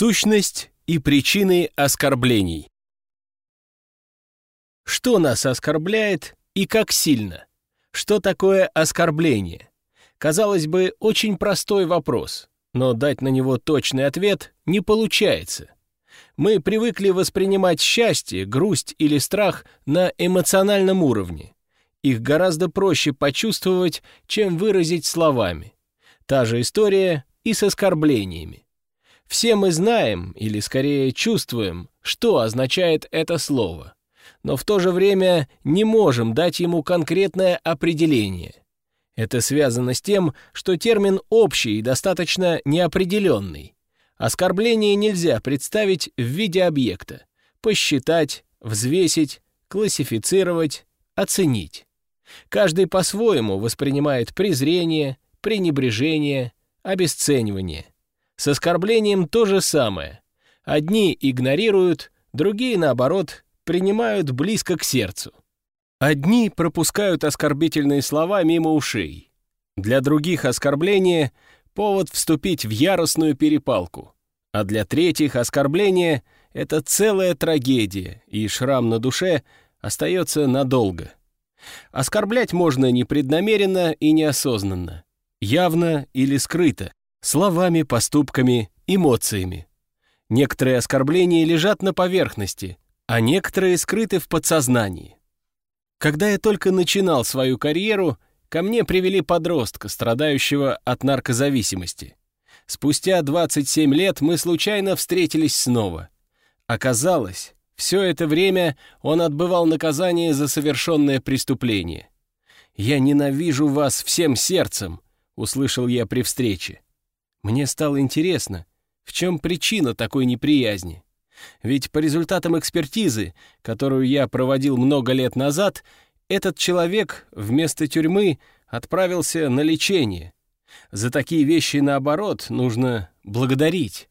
Сущность и причины оскорблений. Что нас оскорбляет и как сильно? Что такое оскорбление? Казалось бы, очень простой вопрос, но дать на него точный ответ не получается. Мы привыкли воспринимать счастье, грусть или страх на эмоциональном уровне. Их гораздо проще почувствовать, чем выразить словами. Та же история и с оскорблениями. Все мы знаем, или скорее чувствуем, что означает это слово, но в то же время не можем дать ему конкретное определение. Это связано с тем, что термин общий и достаточно неопределенный. Оскорбление нельзя представить в виде объекта, посчитать, взвесить, классифицировать, оценить. Каждый по-своему воспринимает презрение, пренебрежение, обесценивание – с оскорблением то же самое. Одни игнорируют, другие, наоборот, принимают близко к сердцу. Одни пропускают оскорбительные слова мимо ушей. Для других оскорбление — повод вступить в яростную перепалку. А для третьих оскорбление — это целая трагедия, и шрам на душе остается надолго. Оскорблять можно непреднамеренно и неосознанно, явно или скрыто, словами, поступками, эмоциями. Некоторые оскорбления лежат на поверхности, а некоторые скрыты в подсознании. Когда я только начинал свою карьеру, ко мне привели подростка, страдающего от наркозависимости. Спустя 27 лет мы случайно встретились снова. Оказалось, все это время он отбывал наказание за совершенное преступление. «Я ненавижу вас всем сердцем», — услышал я при встрече. Мне стало интересно, в чем причина такой неприязни. Ведь по результатам экспертизы, которую я проводил много лет назад, этот человек вместо тюрьмы отправился на лечение. За такие вещи, наоборот, нужно благодарить.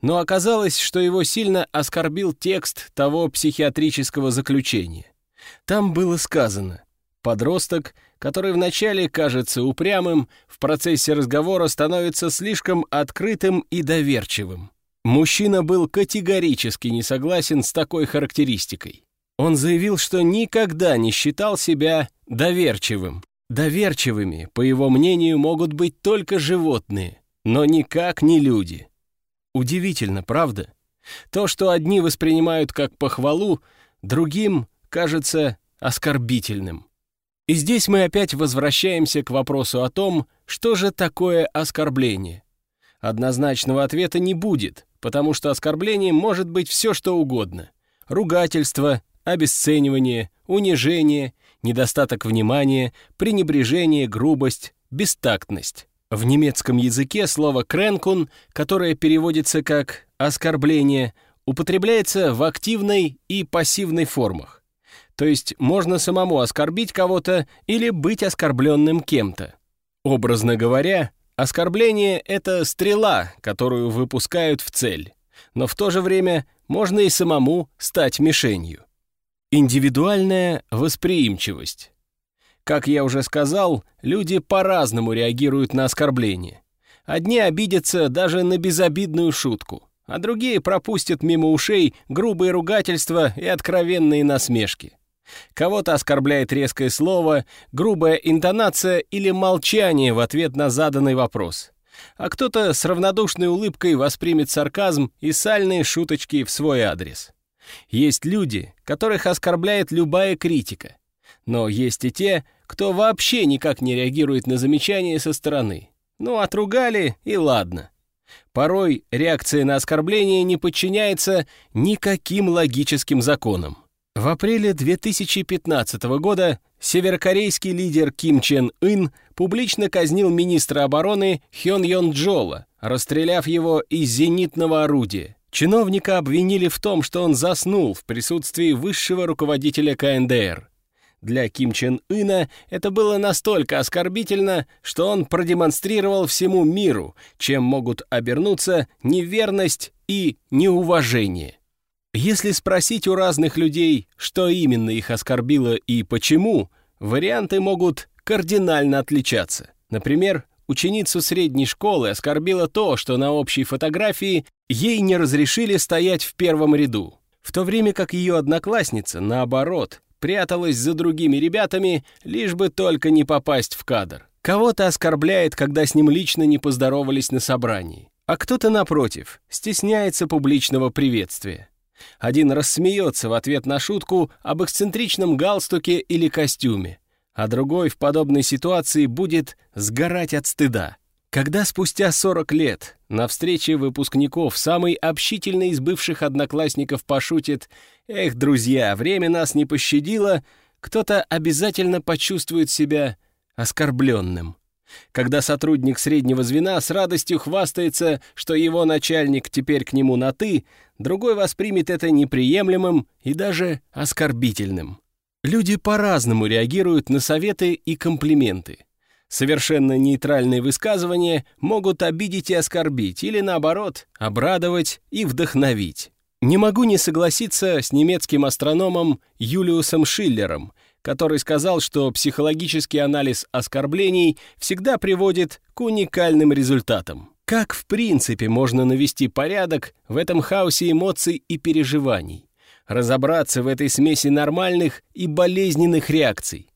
Но оказалось, что его сильно оскорбил текст того психиатрического заключения. Там было сказано «Подросток который вначале кажется упрямым, в процессе разговора становится слишком открытым и доверчивым. Мужчина был категорически не согласен с такой характеристикой. Он заявил, что никогда не считал себя доверчивым. Доверчивыми, по его мнению, могут быть только животные, но никак не люди. Удивительно, правда? То, что одни воспринимают как похвалу, другим кажется оскорбительным. И здесь мы опять возвращаемся к вопросу о том, что же такое оскорбление. Однозначного ответа не будет, потому что оскорблением может быть все, что угодно. Ругательство, обесценивание, унижение, недостаток внимания, пренебрежение, грубость, бестактность. В немецком языке слово «кренкун», которое переводится как «оскорбление», употребляется в активной и пассивной формах. То есть можно самому оскорбить кого-то или быть оскорбленным кем-то. Образно говоря, оскорбление — это стрела, которую выпускают в цель. Но в то же время можно и самому стать мишенью. Индивидуальная восприимчивость. Как я уже сказал, люди по-разному реагируют на оскорбление. Одни обидятся даже на безобидную шутку, а другие пропустят мимо ушей грубые ругательства и откровенные насмешки. Кого-то оскорбляет резкое слово, грубая интонация или молчание в ответ на заданный вопрос. А кто-то с равнодушной улыбкой воспримет сарказм и сальные шуточки в свой адрес. Есть люди, которых оскорбляет любая критика. Но есть и те, кто вообще никак не реагирует на замечания со стороны. Ну, отругали и ладно. Порой реакция на оскорбление не подчиняется никаким логическим законам. В апреле 2015 года северокорейский лидер Ким Чен Ын публично казнил министра обороны Хён Йон Джола, расстреляв его из зенитного орудия. Чиновника обвинили в том, что он заснул в присутствии высшего руководителя КНДР. Для Ким Чен Ына это было настолько оскорбительно, что он продемонстрировал всему миру, чем могут обернуться неверность и неуважение. Если спросить у разных людей, что именно их оскорбило и почему, варианты могут кардинально отличаться. Например, ученицу средней школы оскорбило то, что на общей фотографии ей не разрешили стоять в первом ряду, в то время как ее одноклассница, наоборот, пряталась за другими ребятами, лишь бы только не попасть в кадр. Кого-то оскорбляет, когда с ним лично не поздоровались на собрании, а кто-то, напротив, стесняется публичного приветствия. Один рассмеется в ответ на шутку об эксцентричном галстуке или костюме, а другой в подобной ситуации будет сгорать от стыда. Когда спустя 40 лет на встрече выпускников самый общительный из бывших одноклассников пошутит «Эх, друзья, время нас не пощадило», кто-то обязательно почувствует себя оскорбленным. Когда сотрудник среднего звена с радостью хвастается, что его начальник теперь к нему на «ты», другой воспримет это неприемлемым и даже оскорбительным. Люди по-разному реагируют на советы и комплименты. Совершенно нейтральные высказывания могут обидеть и оскорбить, или наоборот, обрадовать и вдохновить. Не могу не согласиться с немецким астрономом Юлиусом Шиллером, который сказал, что психологический анализ оскорблений всегда приводит к уникальным результатам. Как в принципе можно навести порядок в этом хаосе эмоций и переживаний? Разобраться в этой смеси нормальных и болезненных реакций?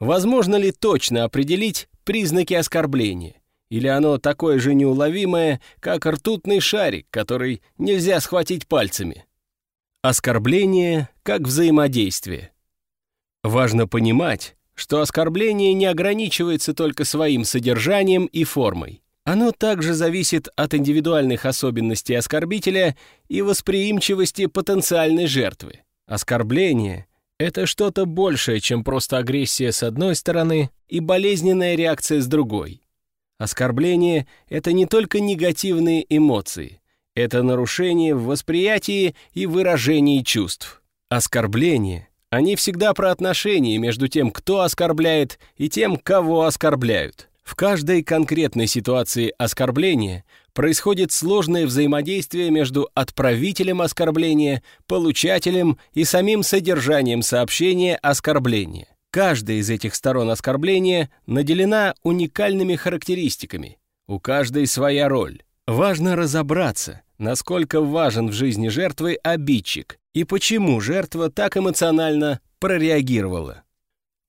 Возможно ли точно определить признаки оскорбления? Или оно такое же неуловимое, как ртутный шарик, который нельзя схватить пальцами? Оскорбление как взаимодействие. Важно понимать, что оскорбление не ограничивается только своим содержанием и формой. Оно также зависит от индивидуальных особенностей оскорбителя и восприимчивости потенциальной жертвы. Оскорбление — это что-то большее, чем просто агрессия с одной стороны и болезненная реакция с другой. Оскорбление — это не только негативные эмоции, это нарушение в восприятии и выражении чувств. Оскорбление — они всегда про отношения между тем, кто оскорбляет, и тем, кого оскорбляют. В каждой конкретной ситуации оскорбления происходит сложное взаимодействие между отправителем оскорбления, получателем и самим содержанием сообщения оскорбления. Каждая из этих сторон оскорбления наделена уникальными характеристиками. У каждой своя роль. Важно разобраться, насколько важен в жизни жертвы обидчик и почему жертва так эмоционально прореагировала.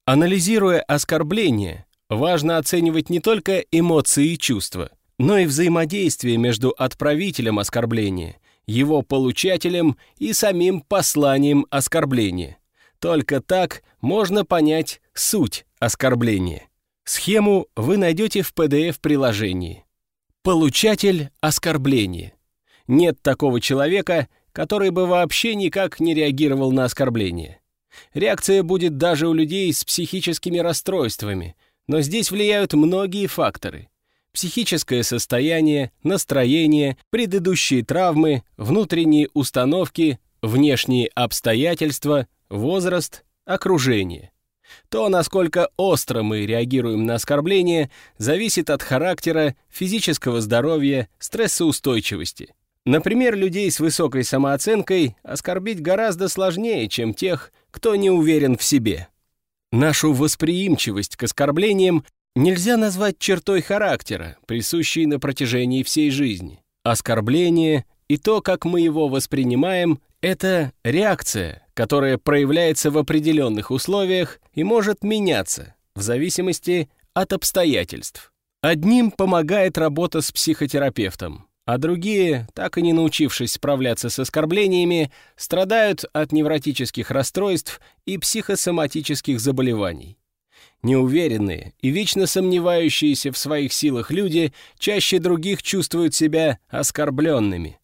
Анализируя оскорбление, Важно оценивать не только эмоции и чувства, но и взаимодействие между отправителем оскорбления, его получателем и самим посланием оскорбления. Только так можно понять суть оскорбления. Схему вы найдете в PDF-приложении. Получатель оскорбления. Нет такого человека, который бы вообще никак не реагировал на оскорбление. Реакция будет даже у людей с психическими расстройствами – но здесь влияют многие факторы. Психическое состояние, настроение, предыдущие травмы, внутренние установки, внешние обстоятельства, возраст, окружение. То, насколько остро мы реагируем на оскорбление, зависит от характера, физического здоровья, стрессоустойчивости. Например, людей с высокой самооценкой оскорбить гораздо сложнее, чем тех, кто не уверен в себе. Нашу восприимчивость к оскорблениям нельзя назвать чертой характера, присущей на протяжении всей жизни. Оскорбление и то, как мы его воспринимаем, это реакция, которая проявляется в определенных условиях и может меняться в зависимости от обстоятельств. Одним помогает работа с психотерапевтом, а другие, так и не научившись справляться с оскорблениями, страдают от невротических расстройств и психосоматических заболеваний. Неуверенные и вечно сомневающиеся в своих силах люди чаще других чувствуют себя оскорбленными.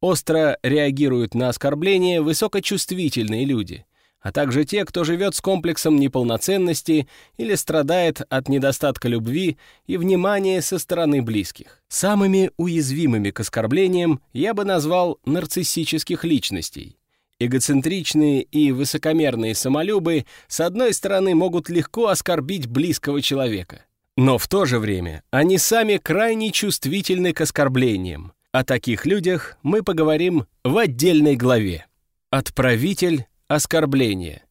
Остро реагируют на оскорбления высокочувствительные люди а также те, кто живет с комплексом неполноценности или страдает от недостатка любви и внимания со стороны близких. Самыми уязвимыми к оскорблениям я бы назвал нарциссических личностей. Эгоцентричные и высокомерные самолюбы, с одной стороны, могут легко оскорбить близкого человека. Но в то же время они сами крайне чувствительны к оскорблениям. О таких людях мы поговорим в отдельной главе. Отправитель Оскорбление.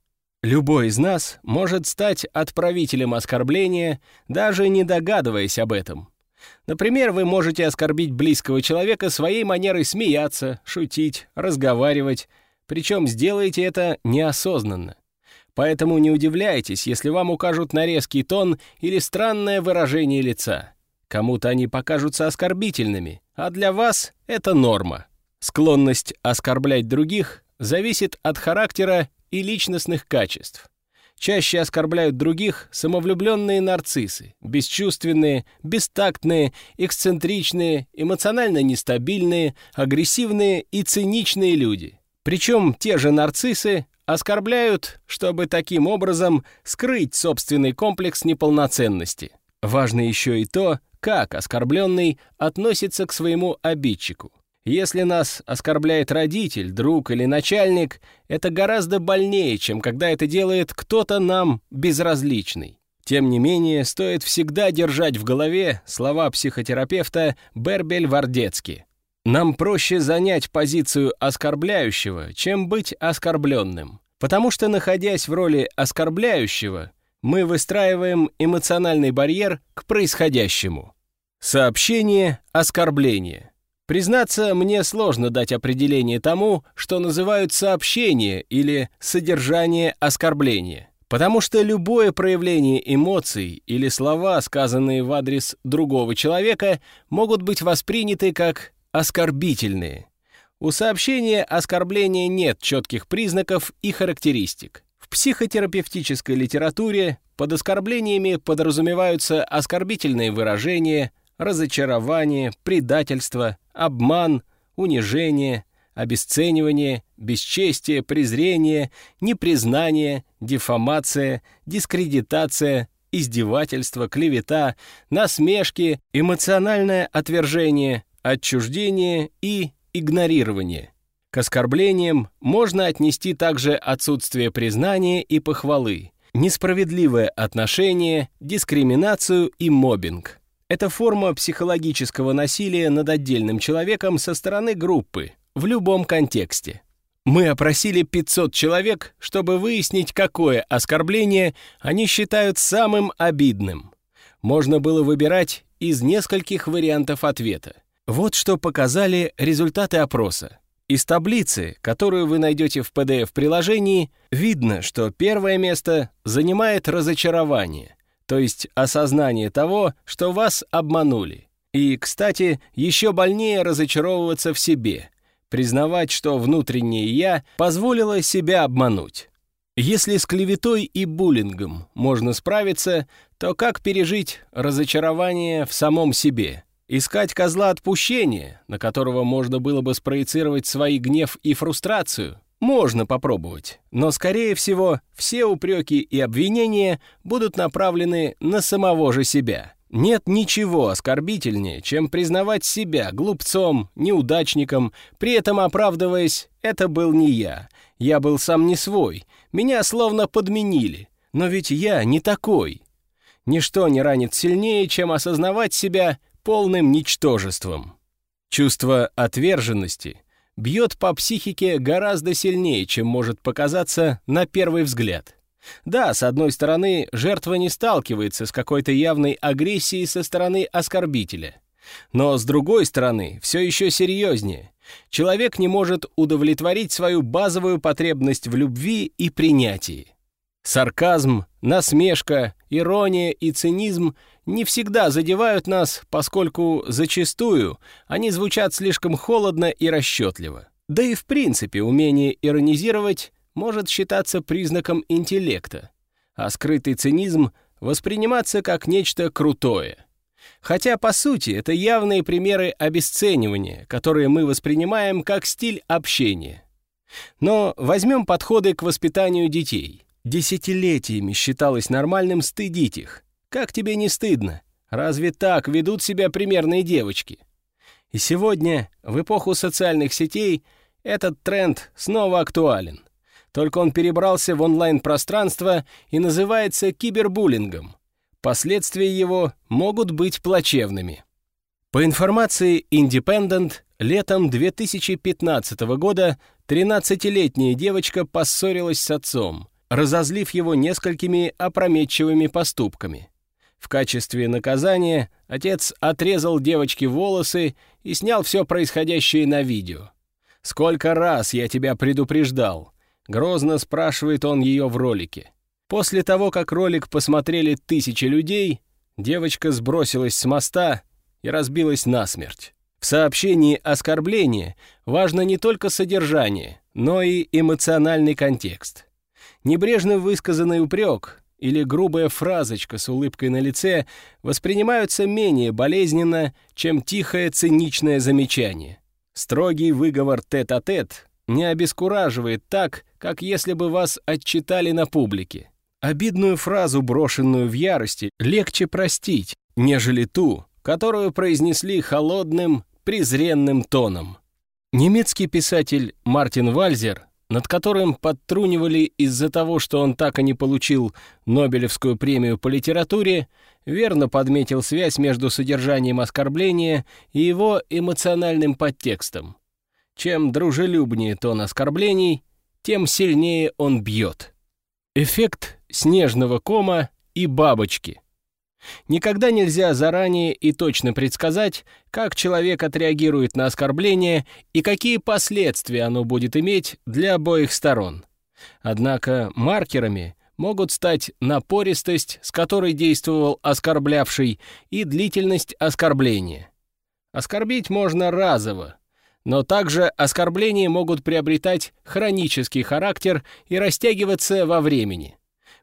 Любой из нас может стать отправителем оскорбления, даже не догадываясь об этом. Например, вы можете оскорбить близкого человека своей манерой смеяться, шутить, разговаривать, причем сделаете это неосознанно. Поэтому не удивляйтесь, если вам укажут на резкий тон или странное выражение лица. Кому-то они покажутся оскорбительными, а для вас это норма. Склонность оскорблять других зависит от характера и личностных качеств. Чаще оскорбляют других самовлюбленные нарциссы, бесчувственные, бестактные, эксцентричные, эмоционально нестабильные, агрессивные и циничные люди. Причем те же нарциссы оскорбляют, чтобы таким образом скрыть собственный комплекс неполноценности. Важно еще и то, как оскорбленный относится к своему обидчику. Если нас оскорбляет родитель, друг или начальник, это гораздо больнее, чем когда это делает кто-то нам безразличный. Тем не менее, стоит всегда держать в голове слова психотерапевта Бербель Вардецки. Нам проще занять позицию оскорбляющего, чем быть оскорбленным. Потому что, находясь в роли оскорбляющего, мы выстраиваем эмоциональный барьер к происходящему. Сообщение оскорбление. Признаться, мне сложно дать определение тому, что называют сообщение или содержание оскорбления. Потому что любое проявление эмоций или слова, сказанные в адрес другого человека, могут быть восприняты как оскорбительные. У сообщения оскорбления нет четких признаков и характеристик. В психотерапевтической литературе под оскорблениями подразумеваются оскорбительные выражения, разочарование, предательство, обман, унижение, обесценивание, бесчестие, презрение, непризнание, дефамация, дискредитация, издевательство, клевета, насмешки, эмоциональное отвержение, отчуждение и игнорирование. К оскорблениям можно отнести также отсутствие признания и похвалы, несправедливое отношение, дискриминацию и мобинг. Это форма психологического насилия над отдельным человеком со стороны группы, в любом контексте. Мы опросили 500 человек, чтобы выяснить, какое оскорбление они считают самым обидным. Можно было выбирать из нескольких вариантов ответа. Вот что показали результаты опроса. Из таблицы, которую вы найдете в PDF-приложении, видно, что первое место занимает разочарование то есть осознание того, что вас обманули. И, кстати, еще больнее разочаровываться в себе, признавать, что внутреннее «я» позволило себя обмануть. Если с клеветой и буллингом можно справиться, то как пережить разочарование в самом себе? Искать козла отпущения, на которого можно было бы спроецировать свои гнев и фрустрацию? Можно попробовать, но, скорее всего, все упреки и обвинения будут направлены на самого же себя. Нет ничего оскорбительнее, чем признавать себя глупцом, неудачником, при этом оправдываясь «это был не я, я был сам не свой, меня словно подменили, но ведь я не такой». Ничто не ранит сильнее, чем осознавать себя полным ничтожеством. Чувство отверженности — бьет по психике гораздо сильнее, чем может показаться на первый взгляд. Да, с одной стороны, жертва не сталкивается с какой-то явной агрессией со стороны оскорбителя. Но с другой стороны, все еще серьезнее. Человек не может удовлетворить свою базовую потребность в любви и принятии. Сарказм, насмешка, ирония и цинизм не всегда задевают нас, поскольку зачастую они звучат слишком холодно и расчетливо. Да и в принципе умение иронизировать может считаться признаком интеллекта, а скрытый цинизм восприниматься как нечто крутое. Хотя, по сути, это явные примеры обесценивания, которые мы воспринимаем как стиль общения. Но возьмем подходы к воспитанию детей. Десятилетиями считалось нормальным стыдить их, как тебе не стыдно? Разве так ведут себя примерные девочки? И сегодня, в эпоху социальных сетей, этот тренд снова актуален. Только он перебрался в онлайн-пространство и называется кибербуллингом. Последствия его могут быть плачевными. По информации Independent, летом 2015 года 13-летняя девочка поссорилась с отцом, разозлив его несколькими опрометчивыми поступками. В качестве наказания отец отрезал девочке волосы и снял все происходящее на видео. «Сколько раз я тебя предупреждал?» — грозно спрашивает он ее в ролике. После того, как ролик посмотрели тысячи людей, девочка сбросилась с моста и разбилась насмерть. В сообщении оскорбления важно не только содержание, но и эмоциональный контекст. Небрежно высказанный упрек или грубая фразочка с улыбкой на лице воспринимаются менее болезненно, чем тихое циничное замечание. Строгий выговор тет-а-тет не обескураживает так, как если бы вас отчитали на публике. Обидную фразу, брошенную в ярости, легче простить, нежели ту, которую произнесли холодным, презренным тоном. Немецкий писатель Мартин Вальзер над которым подтрунивали из-за того, что он так и не получил Нобелевскую премию по литературе, верно подметил связь между содержанием оскорбления и его эмоциональным подтекстом. Чем дружелюбнее тон оскорблений, тем сильнее он бьет. Эффект снежного кома и бабочки — Никогда нельзя заранее и точно предсказать, как человек отреагирует на оскорбление и какие последствия оно будет иметь для обоих сторон. Однако маркерами могут стать напористость, с которой действовал оскорблявший, и длительность оскорбления. Оскорбить можно разово, но также оскорбления могут приобретать хронический характер и растягиваться во времени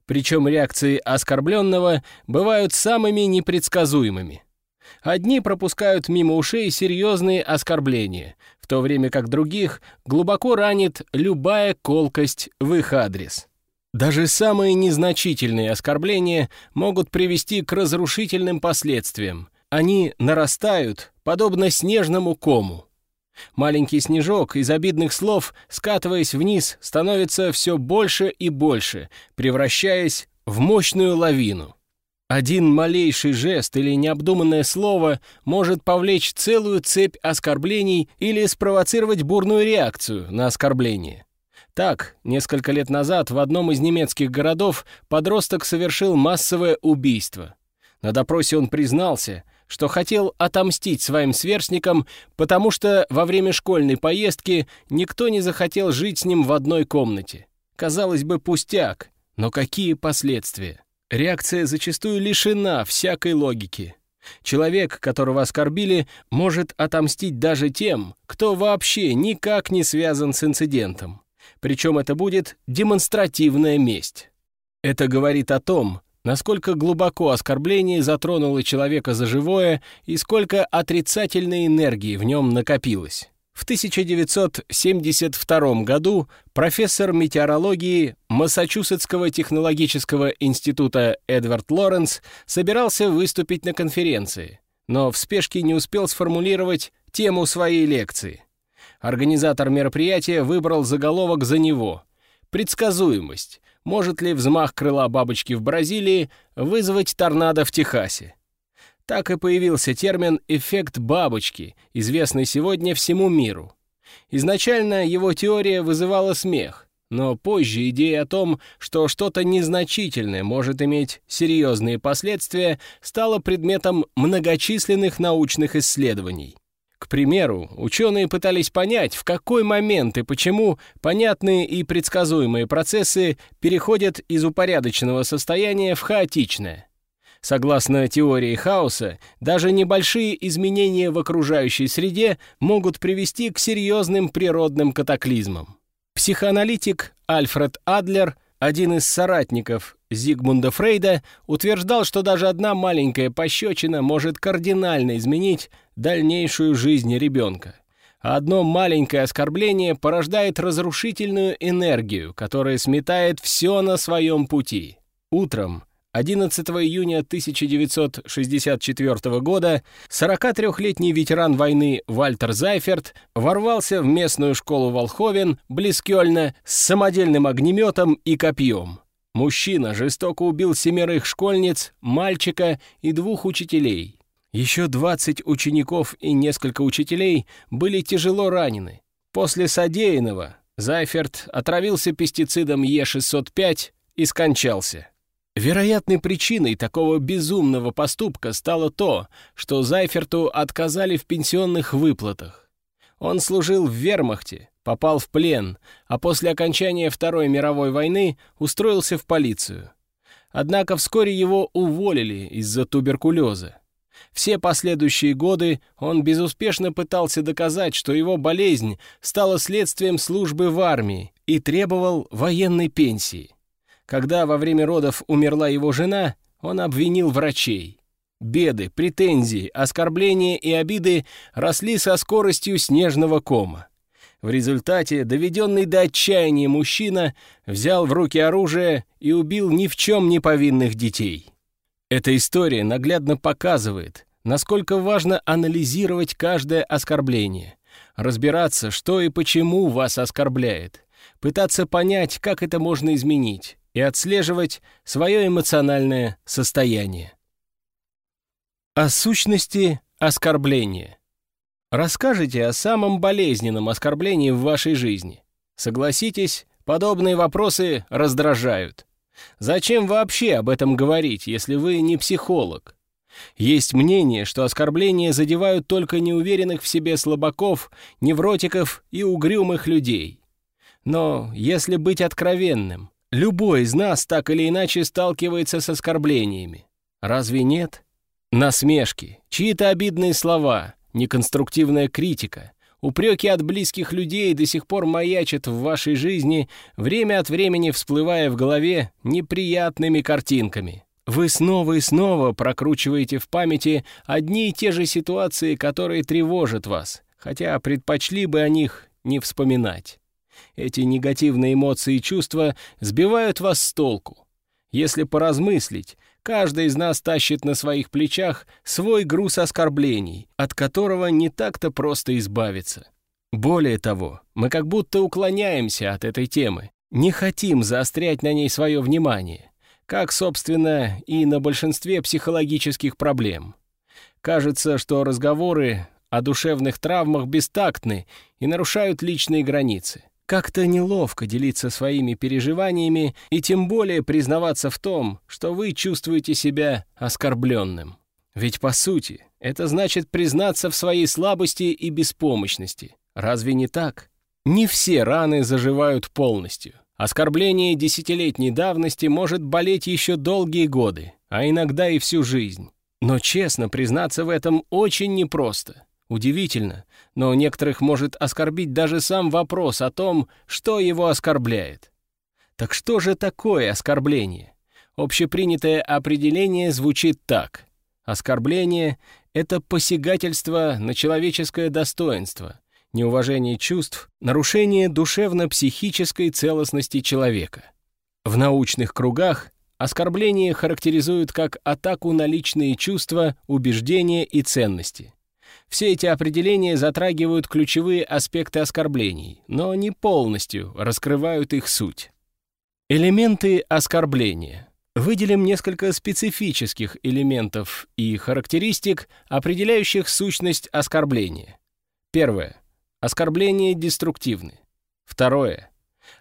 причем реакции оскорбленного бывают самыми непредсказуемыми. Одни пропускают мимо ушей серьезные оскорбления, в то время как других глубоко ранит любая колкость в их адрес. Даже самые незначительные оскорбления могут привести к разрушительным последствиям. Они нарастают, подобно снежному кому. Маленький снежок из обидных слов, скатываясь вниз, становится все больше и больше, превращаясь в мощную лавину. Один малейший жест или необдуманное слово может повлечь целую цепь оскорблений или спровоцировать бурную реакцию на оскорбление. Так, несколько лет назад в одном из немецких городов подросток совершил массовое убийство. На допросе он признался, что хотел отомстить своим сверстникам, потому что во время школьной поездки никто не захотел жить с ним в одной комнате. Казалось бы, пустяк, но какие последствия? Реакция зачастую лишена всякой логики. Человек, которого оскорбили, может отомстить даже тем, кто вообще никак не связан с инцидентом. Причем это будет демонстративная месть. Это говорит о том, насколько глубоко оскорбление затронуло человека за живое и сколько отрицательной энергии в нем накопилось. В 1972 году профессор метеорологии Массачусетского технологического института Эдвард Лоренс собирался выступить на конференции, но в спешке не успел сформулировать тему своей лекции. Организатор мероприятия выбрал заголовок за него «Предсказуемость может ли взмах крыла бабочки в Бразилии вызвать торнадо в Техасе. Так и появился термин «эффект бабочки», известный сегодня всему миру. Изначально его теория вызывала смех, но позже идея о том, что что-то незначительное может иметь серьезные последствия, стала предметом многочисленных научных исследований. К примеру, ученые пытались понять, в какой момент и почему понятные и предсказуемые процессы переходят из упорядоченного состояния в хаотичное. Согласно теории хаоса, даже небольшие изменения в окружающей среде могут привести к серьезным природным катаклизмам. Психоаналитик Альфред Адлер, один из соратников Зигмунда Фрейда, утверждал, что даже одна маленькая пощечина может кардинально изменить дальнейшую жизнь ребенка. Одно маленькое оскорбление порождает разрушительную энергию, которая сметает все на своем пути. Утром 11 июня 1964 года 43-летний ветеран войны Вальтер Зайферт ворвался в местную школу Волховен близ Кёльна с самодельным огнеметом и копьем. Мужчина жестоко убил семерых школьниц, мальчика и двух учителей. Еще 20 учеников и несколько учителей были тяжело ранены. После содеянного Зайферт отравился пестицидом Е605 и скончался. Вероятной причиной такого безумного поступка стало то, что Зайферту отказали в пенсионных выплатах. Он служил в вермахте, попал в плен, а после окончания Второй мировой войны устроился в полицию. Однако вскоре его уволили из-за туберкулеза. Все последующие годы он безуспешно пытался доказать, что его болезнь стала следствием службы в армии и требовал военной пенсии. Когда во время родов умерла его жена, он обвинил врачей. Беды, претензии, оскорбления и обиды росли со скоростью снежного кома. В результате доведенный до отчаяния мужчина взял в руки оружие и убил ни в чем не повинных детей. Эта история наглядно показывает, насколько важно анализировать каждое оскорбление, разбираться, что и почему вас оскорбляет, пытаться понять, как это можно изменить, и отслеживать свое эмоциональное состояние. О сущности оскорбления. Расскажите о самом болезненном оскорблении в вашей жизни. Согласитесь, подобные вопросы раздражают. Зачем вообще об этом говорить, если вы не психолог? Есть мнение, что оскорбления задевают только неуверенных в себе слабаков, невротиков и угрюмых людей. Но если быть откровенным, Любой из нас так или иначе сталкивается с оскорблениями. Разве нет? Насмешки, чьи-то обидные слова, неконструктивная критика, упреки от близких людей до сих пор маячат в вашей жизни, время от времени всплывая в голове неприятными картинками. Вы снова и снова прокручиваете в памяти одни и те же ситуации, которые тревожат вас, хотя предпочли бы о них не вспоминать. Эти негативные эмоции и чувства сбивают вас с толку. Если поразмыслить, каждый из нас тащит на своих плечах свой груз оскорблений, от которого не так-то просто избавиться. Более того, мы как будто уклоняемся от этой темы, не хотим заострять на ней свое внимание, как, собственно, и на большинстве психологических проблем. Кажется, что разговоры о душевных травмах бестактны и нарушают личные границы. Как-то неловко делиться своими переживаниями и тем более признаваться в том, что вы чувствуете себя оскорбленным. Ведь, по сути, это значит признаться в своей слабости и беспомощности. Разве не так? Не все раны заживают полностью. Оскорбление десятилетней давности может болеть еще долгие годы, а иногда и всю жизнь. Но честно признаться в этом очень непросто. Удивительно, но некоторых может оскорбить даже сам вопрос о том, что его оскорбляет. Так что же такое оскорбление? Общепринятое определение звучит так. Оскорбление — это посягательство на человеческое достоинство, неуважение чувств, нарушение душевно-психической целостности человека. В научных кругах оскорбление характеризуют как атаку на личные чувства, убеждения и ценности. Все эти определения затрагивают ключевые аспекты оскорблений, но не полностью раскрывают их суть. Элементы оскорбления. Выделим несколько специфических элементов и характеристик, определяющих сущность оскорбления. Первое. Оскорбления деструктивны. Второе.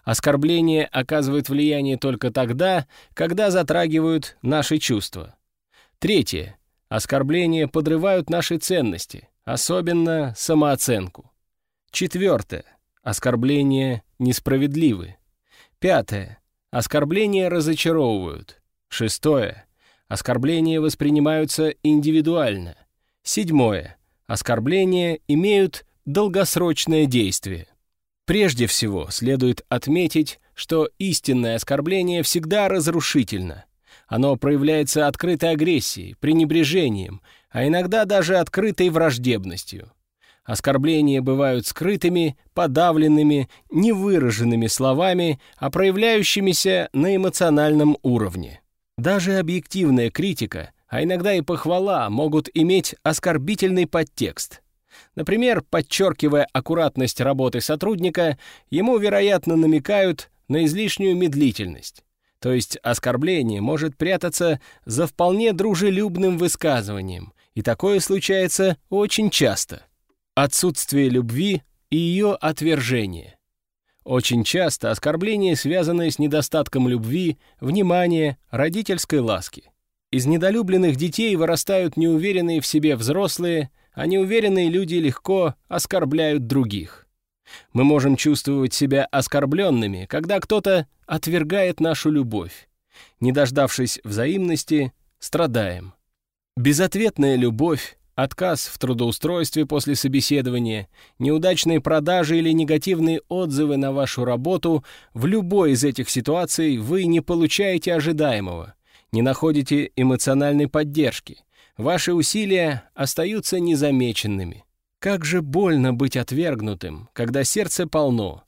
Оскорбления оказывают влияние только тогда, когда затрагивают наши чувства. Третье. Оскорбления подрывают наши ценности, особенно самооценку. Четвертое. Оскорбления несправедливы. Пятое. Оскорбления разочаровывают. Шестое. Оскорбления воспринимаются индивидуально. Седьмое. Оскорбления имеют долгосрочное действие. Прежде всего, следует отметить, что истинное оскорбление всегда разрушительно. Оно проявляется открытой агрессией, пренебрежением, а иногда даже открытой враждебностью. Оскорбления бывают скрытыми, подавленными, невыраженными словами, а проявляющимися на эмоциональном уровне. Даже объективная критика, а иногда и похвала, могут иметь оскорбительный подтекст. Например, подчеркивая аккуратность работы сотрудника, ему, вероятно, намекают на излишнюю медлительность. То есть оскорбление может прятаться за вполне дружелюбным высказыванием, и такое случается очень часто. Отсутствие любви и ее отвержение. Очень часто оскорбления связаны с недостатком любви, внимания, родительской ласки. Из недолюбленных детей вырастают неуверенные в себе взрослые, а неуверенные люди легко оскорбляют других. Мы можем чувствовать себя оскорбленными, когда кто-то отвергает нашу любовь. Не дождавшись взаимности, страдаем. Безответная любовь, отказ в трудоустройстве после собеседования, неудачные продажи или негативные отзывы на вашу работу, в любой из этих ситуаций вы не получаете ожидаемого, не находите эмоциональной поддержки. Ваши усилия остаются незамеченными. Как же больно быть отвергнутым, когда сердце полно.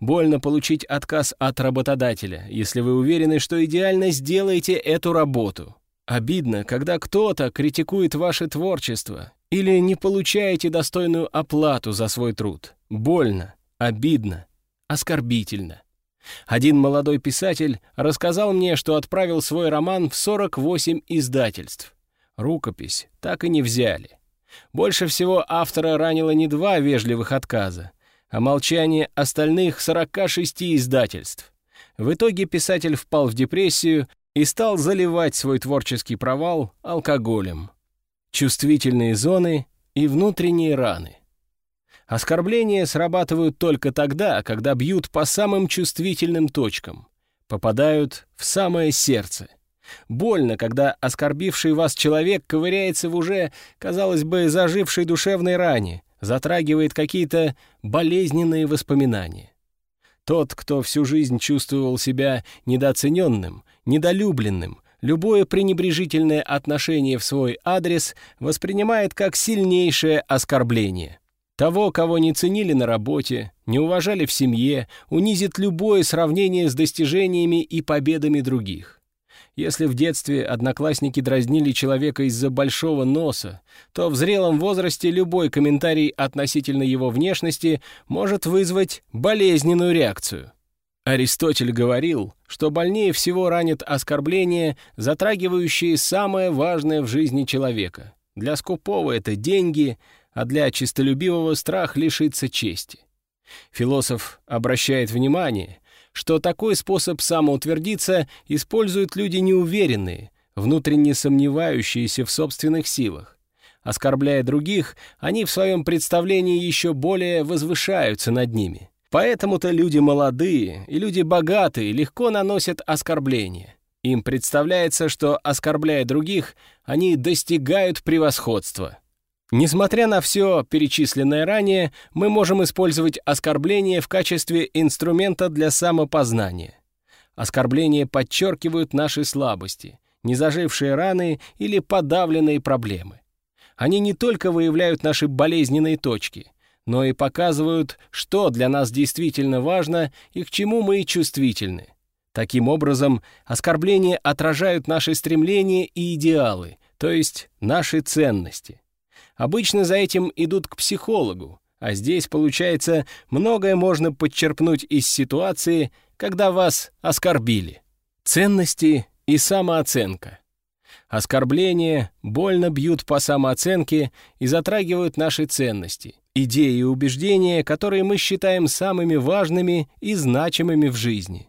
Больно получить отказ от работодателя, если вы уверены, что идеально сделаете эту работу. Обидно, когда кто-то критикует ваше творчество или не получаете достойную оплату за свой труд. Больно, обидно, оскорбительно. Один молодой писатель рассказал мне, что отправил свой роман в 48 издательств. Рукопись так и не взяли. Больше всего автора ранило не два вежливых отказа, а молчание остальных 46 издательств. В итоге писатель впал в депрессию и стал заливать свой творческий провал алкоголем. Чувствительные зоны и внутренние раны. Оскорбления срабатывают только тогда, когда бьют по самым чувствительным точкам, попадают в самое сердце. Больно, когда оскорбивший вас человек ковыряется в уже, казалось бы, зажившей душевной ране, затрагивает какие-то болезненные воспоминания. Тот, кто всю жизнь чувствовал себя недооцененным, недолюбленным, любое пренебрежительное отношение в свой адрес воспринимает как сильнейшее оскорбление. Того, кого не ценили на работе, не уважали в семье, унизит любое сравнение с достижениями и победами других. Если в детстве одноклассники дразнили человека из-за большого носа, то в зрелом возрасте любой комментарий относительно его внешности может вызвать болезненную реакцию. Аристотель говорил, что больнее всего ранит оскорбления, затрагивающие самое важное в жизни человека. Для скупого это деньги, а для чистолюбивого страх лишиться чести. Философ обращает внимание, что такой способ самоутвердиться используют люди неуверенные, внутренне сомневающиеся в собственных силах. Оскорбляя других, они в своем представлении еще более возвышаются над ними. Поэтому-то люди молодые и люди богатые легко наносят оскорбления. Им представляется, что, оскорбляя других, они достигают превосходства. Несмотря на все перечисленное ранее, мы можем использовать оскорбление в качестве инструмента для самопознания. Оскорбления подчеркивают наши слабости, незажившие раны или подавленные проблемы. Они не только выявляют наши болезненные точки, но и показывают, что для нас действительно важно и к чему мы чувствительны. Таким образом, оскорбления отражают наши стремления и идеалы, то есть наши ценности. Обычно за этим идут к психологу, а здесь, получается, многое можно подчерпнуть из ситуации, когда вас оскорбили. Ценности и самооценка. Оскорбления больно бьют по самооценке и затрагивают наши ценности, идеи и убеждения, которые мы считаем самыми важными и значимыми в жизни.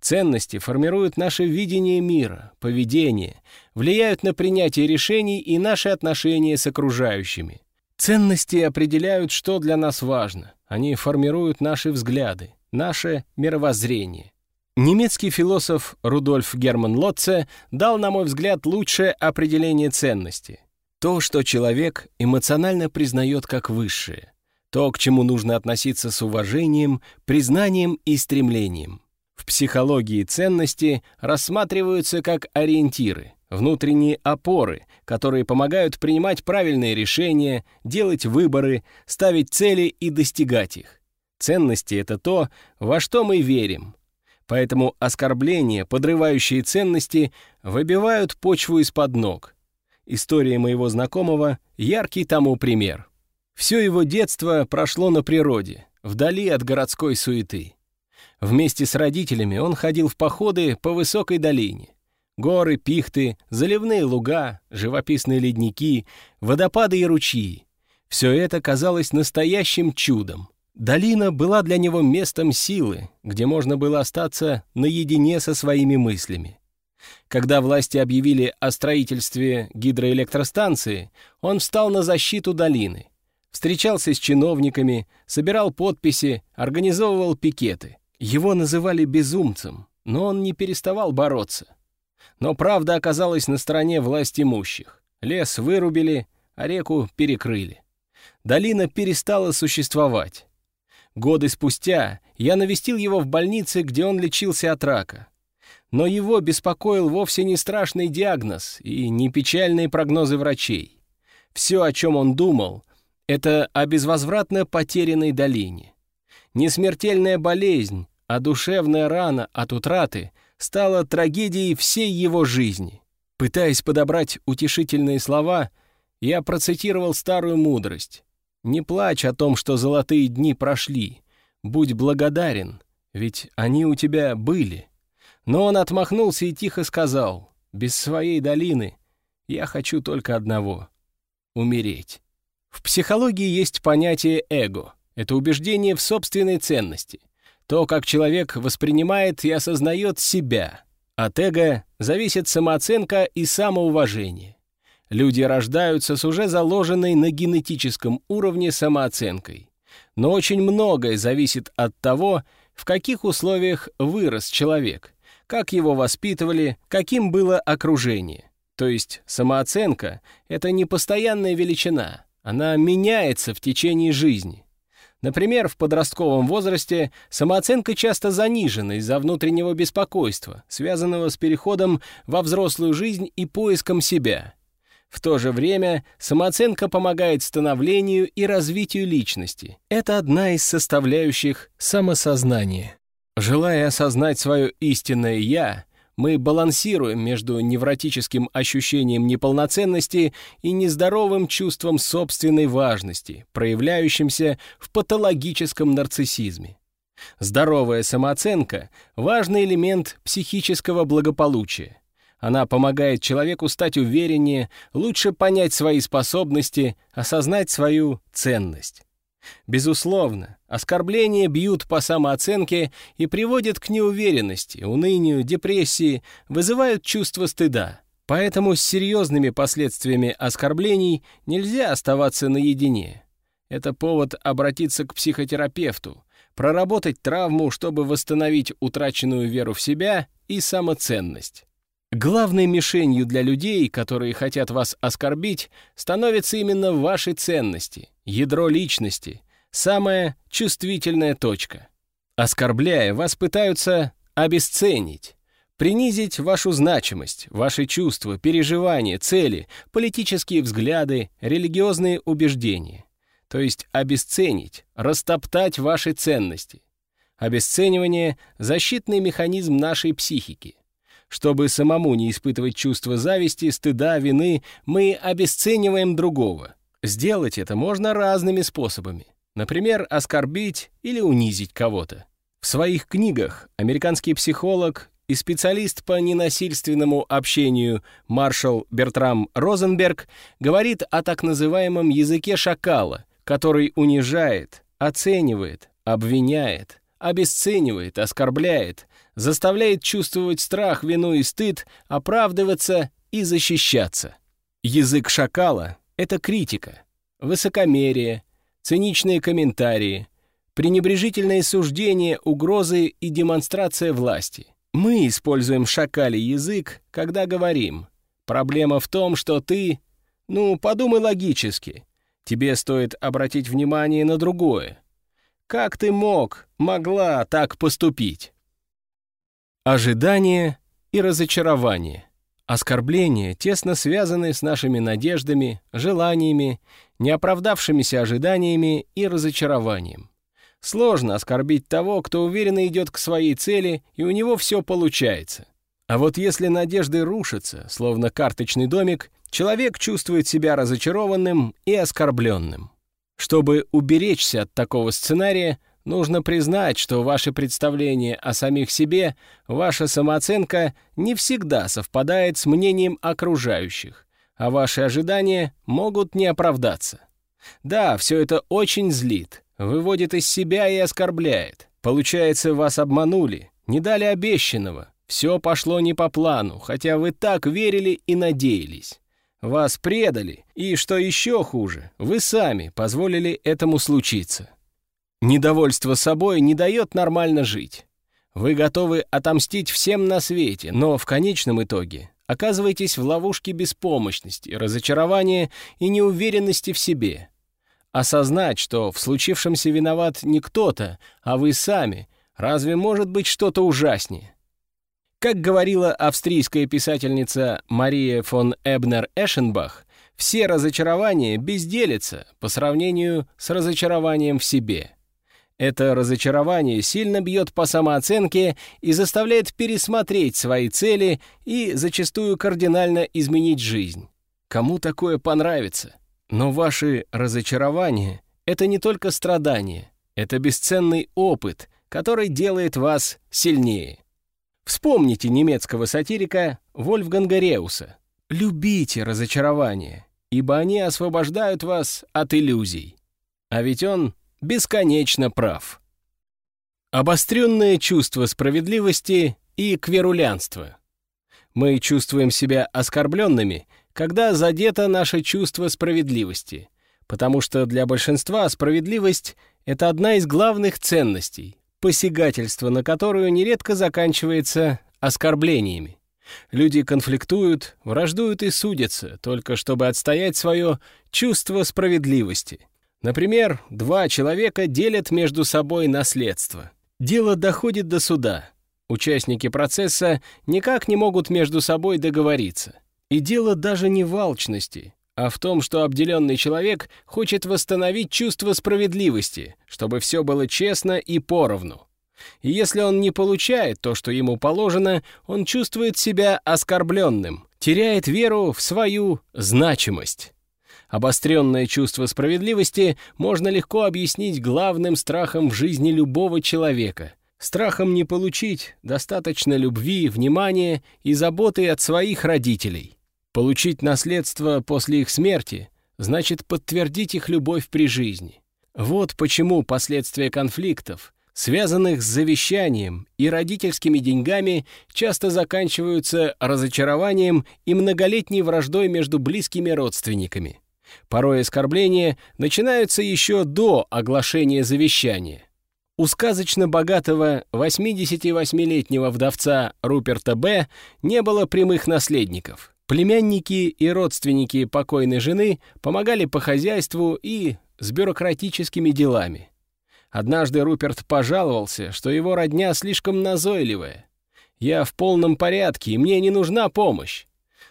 Ценности формируют наше видение мира, поведение, влияют на принятие решений и наши отношения с окружающими. Ценности определяют, что для нас важно. Они формируют наши взгляды, наше мировоззрение. Немецкий философ Рудольф Герман Лотце дал, на мой взгляд, лучшее определение ценности. То, что человек эмоционально признает как высшее. То, к чему нужно относиться с уважением, признанием и стремлением. В психологии ценности рассматриваются как ориентиры, внутренние опоры, которые помогают принимать правильные решения, делать выборы, ставить цели и достигать их. Ценности — это то, во что мы верим. Поэтому оскорбления, подрывающие ценности, выбивают почву из-под ног. История моего знакомого — яркий тому пример. Все его детство прошло на природе, вдали от городской суеты. Вместе с родителями он ходил в походы по высокой долине. Горы, пихты, заливные луга, живописные ледники, водопады и ручьи. Все это казалось настоящим чудом. Долина была для него местом силы, где можно было остаться наедине со своими мыслями. Когда власти объявили о строительстве гидроэлектростанции, он встал на защиту долины, встречался с чиновниками, собирал подписи, организовывал пикеты. Его называли безумцем, но он не переставал бороться. Но правда оказалась на стороне власть имущих. Лес вырубили, а реку перекрыли. Долина перестала существовать. Годы спустя я навестил его в больнице, где он лечился от рака. Но его беспокоил вовсе не страшный диагноз и не печальные прогнозы врачей. Все, о чем он думал, это о безвозвратно потерянной долине. Не смертельная болезнь, а душевная рана от утраты стала трагедией всей его жизни. Пытаясь подобрать утешительные слова, я процитировал старую мудрость. «Не плачь о том, что золотые дни прошли. Будь благодарен, ведь они у тебя были». Но он отмахнулся и тихо сказал, «Без своей долины я хочу только одного — умереть». В психологии есть понятие «эго». Это убеждение в собственной ценности. То, как человек воспринимает и осознает себя. От эго зависит самооценка и самоуважение. Люди рождаются с уже заложенной на генетическом уровне самооценкой. Но очень многое зависит от того, в каких условиях вырос человек, как его воспитывали, каким было окружение. То есть самооценка — это не постоянная величина, она меняется в течение жизни. Например, в подростковом возрасте самооценка часто занижена из-за внутреннего беспокойства, связанного с переходом во взрослую жизнь и поиском себя. В то же время самооценка помогает становлению и развитию личности. Это одна из составляющих самосознания. Желая осознать свое истинное «я», мы балансируем между невротическим ощущением неполноценности и нездоровым чувством собственной важности, проявляющимся в патологическом нарциссизме. Здоровая самооценка — важный элемент психического благополучия. Она помогает человеку стать увереннее, лучше понять свои способности, осознать свою ценность. Безусловно, оскорбления бьют по самооценке и приводят к неуверенности, унынию, депрессии, вызывают чувство стыда. Поэтому с серьезными последствиями оскорблений нельзя оставаться наедине. Это повод обратиться к психотерапевту, проработать травму, чтобы восстановить утраченную веру в себя и самоценность. Главной мишенью для людей, которые хотят вас оскорбить, становится именно ваши ценности, ядро личности, самая чувствительная точка. Оскорбляя, вас пытаются обесценить, принизить вашу значимость, ваши чувства, переживания, цели, политические взгляды, религиозные убеждения. То есть обесценить, растоптать ваши ценности. Обесценивание — защитный механизм нашей психики. Чтобы самому не испытывать чувство зависти, стыда, вины, мы обесцениваем другого. Сделать это можно разными способами. Например, оскорбить или унизить кого-то. В своих книгах американский психолог и специалист по ненасильственному общению Маршал Бертрам Розенберг говорит о так называемом языке шакала, который унижает, оценивает, обвиняет, обесценивает, оскорбляет, заставляет чувствовать страх, вину и стыд, оправдываться и защищаться. Язык шакала — это критика, высокомерие, циничные комментарии, пренебрежительные суждения, угрозы и демонстрация власти. Мы используем шакалий язык, когда говорим «проблема в том, что ты...» Ну, подумай логически. Тебе стоит обратить внимание на другое. Как ты мог, могла так поступить? Ожидание и разочарование. Оскорбления тесно связаны с нашими надеждами, желаниями, неоправдавшимися ожиданиями и разочарованием. Сложно оскорбить того, кто уверенно идет к своей цели, и у него все получается. А вот если надежды рушатся, словно карточный домик, человек чувствует себя разочарованным и оскорбленным. Чтобы уберечься от такого сценария, Нужно признать, что ваше представление о самих себе, ваша самооценка не всегда совпадает с мнением окружающих, а ваши ожидания могут не оправдаться. Да, все это очень злит, выводит из себя и оскорбляет. Получается, вас обманули, не дали обещанного. Все пошло не по плану, хотя вы так верили и надеялись. Вас предали, и, что еще хуже, вы сами позволили этому случиться. Недовольство собой не дает нормально жить. Вы готовы отомстить всем на свете, но в конечном итоге оказываетесь в ловушке беспомощности, разочарования и неуверенности в себе. Осознать, что в случившемся виноват не кто-то, а вы сами, разве может быть что-то ужаснее? Как говорила австрийская писательница Мария фон Эбнер-Эшенбах, все разочарования безделятся по сравнению с разочарованием в себе. Это разочарование сильно бьет по самооценке и заставляет пересмотреть свои цели и зачастую кардинально изменить жизнь. Кому такое понравится? Но ваши разочарования — это не только страдания, это бесценный опыт, который делает вас сильнее. Вспомните немецкого сатирика Вольфганга Реуса. Любите разочарования, ибо они освобождают вас от иллюзий. А ведь он бесконечно прав. Обостренное чувство справедливости и кверулянство. Мы чувствуем себя оскорбленными, когда задето наше чувство справедливости, потому что для большинства справедливость — это одна из главных ценностей, посягательство на которую нередко заканчивается оскорблениями. Люди конфликтуют, враждуют и судятся, только чтобы отстоять свое чувство справедливости. Например, два человека делят между собой наследство. Дело доходит до суда. Участники процесса никак не могут между собой договориться. И дело даже не в алчности, а в том, что обделенный человек хочет восстановить чувство справедливости, чтобы все было честно и поровну. И если он не получает то, что ему положено, он чувствует себя оскорбленным, теряет веру в свою значимость. Обостренное чувство справедливости можно легко объяснить главным страхом в жизни любого человека — страхом не получить достаточно любви, внимания и заботы от своих родителей. Получить наследство после их смерти значит подтвердить их любовь при жизни. Вот почему последствия конфликтов, связанных с завещанием и родительскими деньгами, часто заканчиваются разочарованием и многолетней враждой между близкими родственниками. Порой оскорбления начинаются еще до оглашения завещания. У сказочно богатого 88-летнего вдовца Руперта Б. не было прямых наследников. Племянники и родственники покойной жены помогали по хозяйству и с бюрократическими делами. Однажды Руперт пожаловался, что его родня слишком назойливая. «Я в полном порядке, и мне не нужна помощь».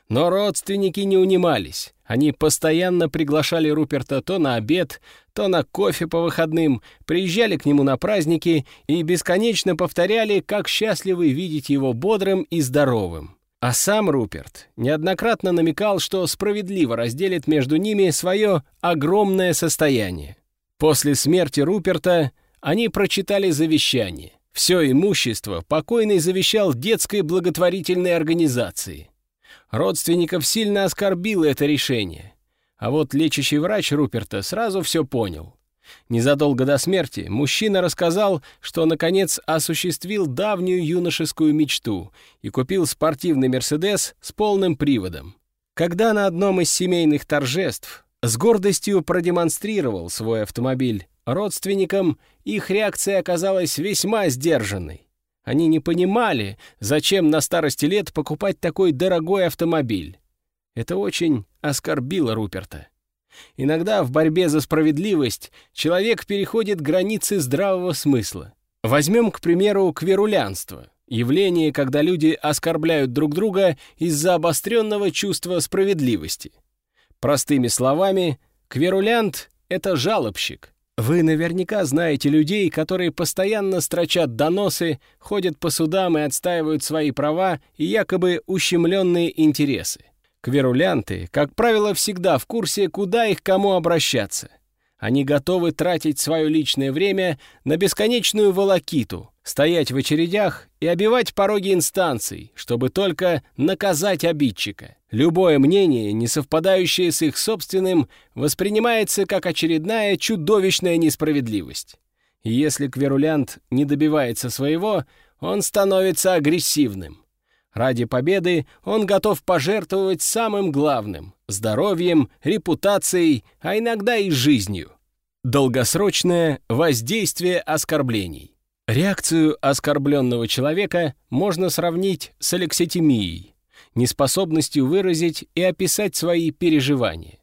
Но родственники не унимались. Они постоянно приглашали Руперта то на обед, то на кофе по выходным, приезжали к нему на праздники и бесконечно повторяли, как счастливы видеть его бодрым и здоровым. А сам Руперт неоднократно намекал, что справедливо разделит между ними свое огромное состояние. После смерти Руперта они прочитали завещание. Все имущество покойный завещал детской благотворительной организации. Родственников сильно оскорбило это решение. А вот лечащий врач Руперта сразу все понял. Незадолго до смерти мужчина рассказал, что наконец осуществил давнюю юношескую мечту и купил спортивный «Мерседес» с полным приводом. Когда на одном из семейных торжеств с гордостью продемонстрировал свой автомобиль родственникам, их реакция оказалась весьма сдержанной. Они не понимали, зачем на старости лет покупать такой дорогой автомобиль. Это очень оскорбило Руперта. Иногда в борьбе за справедливость человек переходит границы здравого смысла. Возьмем, к примеру, кверулянство. Явление, когда люди оскорбляют друг друга из-за обостренного чувства справедливости. Простыми словами, кверулянт — это жалобщик. Вы наверняка знаете людей, которые постоянно строчат доносы, ходят по судам и отстаивают свои права и якобы ущемленные интересы. Кверулянты, как правило, всегда в курсе, куда их кому обращаться. Они готовы тратить свое личное время на бесконечную волокиту, стоять в очередях и обивать пороги инстанций, чтобы только наказать обидчика. Любое мнение, не совпадающее с их собственным, воспринимается как очередная чудовищная несправедливость. И если кверулянт не добивается своего, он становится агрессивным. Ради победы он готов пожертвовать самым главным — здоровьем, репутацией, а иногда и жизнью. Долгосрочное воздействие оскорблений. Реакцию оскорбленного человека можно сравнить с алекситимией, неспособностью выразить и описать свои переживания.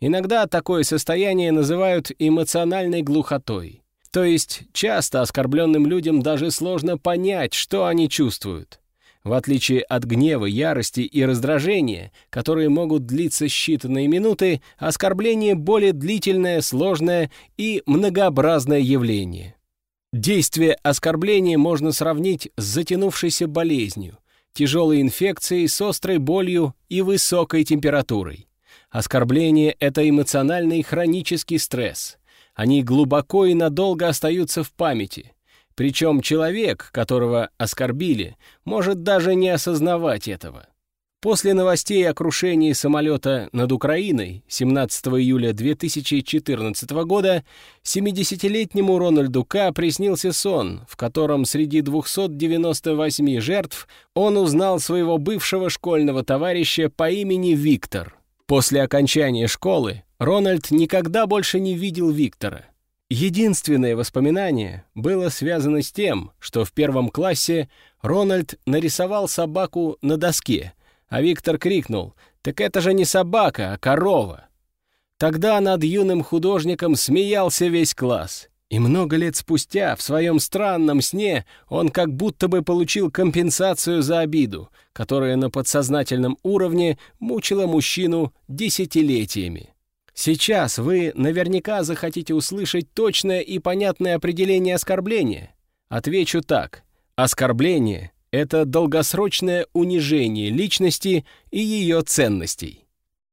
Иногда такое состояние называют эмоциональной глухотой. То есть часто оскорбленным людям даже сложно понять, что они чувствуют. В отличие от гнева, ярости и раздражения, которые могут длиться считанные минуты, оскорбление более длительное, сложное и многообразное явление. Действие оскорбления можно сравнить с затянувшейся болезнью, тяжелой инфекцией с острой болью и высокой температурой. Оскорбление — это эмоциональный хронический стресс. Они глубоко и надолго остаются в памяти — причем человек, которого оскорбили, может даже не осознавать этого. После новостей о крушении самолета над Украиной 17 июля 2014 года 70-летнему Рональду К. приснился сон, в котором среди 298 жертв он узнал своего бывшего школьного товарища по имени Виктор. После окончания школы Рональд никогда больше не видел Виктора. Единственное воспоминание было связано с тем, что в первом классе Рональд нарисовал собаку на доске, а Виктор крикнул «Так это же не собака, а корова!». Тогда над юным художником смеялся весь класс. И много лет спустя, в своем странном сне, он как будто бы получил компенсацию за обиду, которая на подсознательном уровне мучила мужчину десятилетиями. Сейчас вы наверняка захотите услышать точное и понятное определение оскорбления. Отвечу так. Оскорбление — это долгосрочное унижение личности и ее ценностей.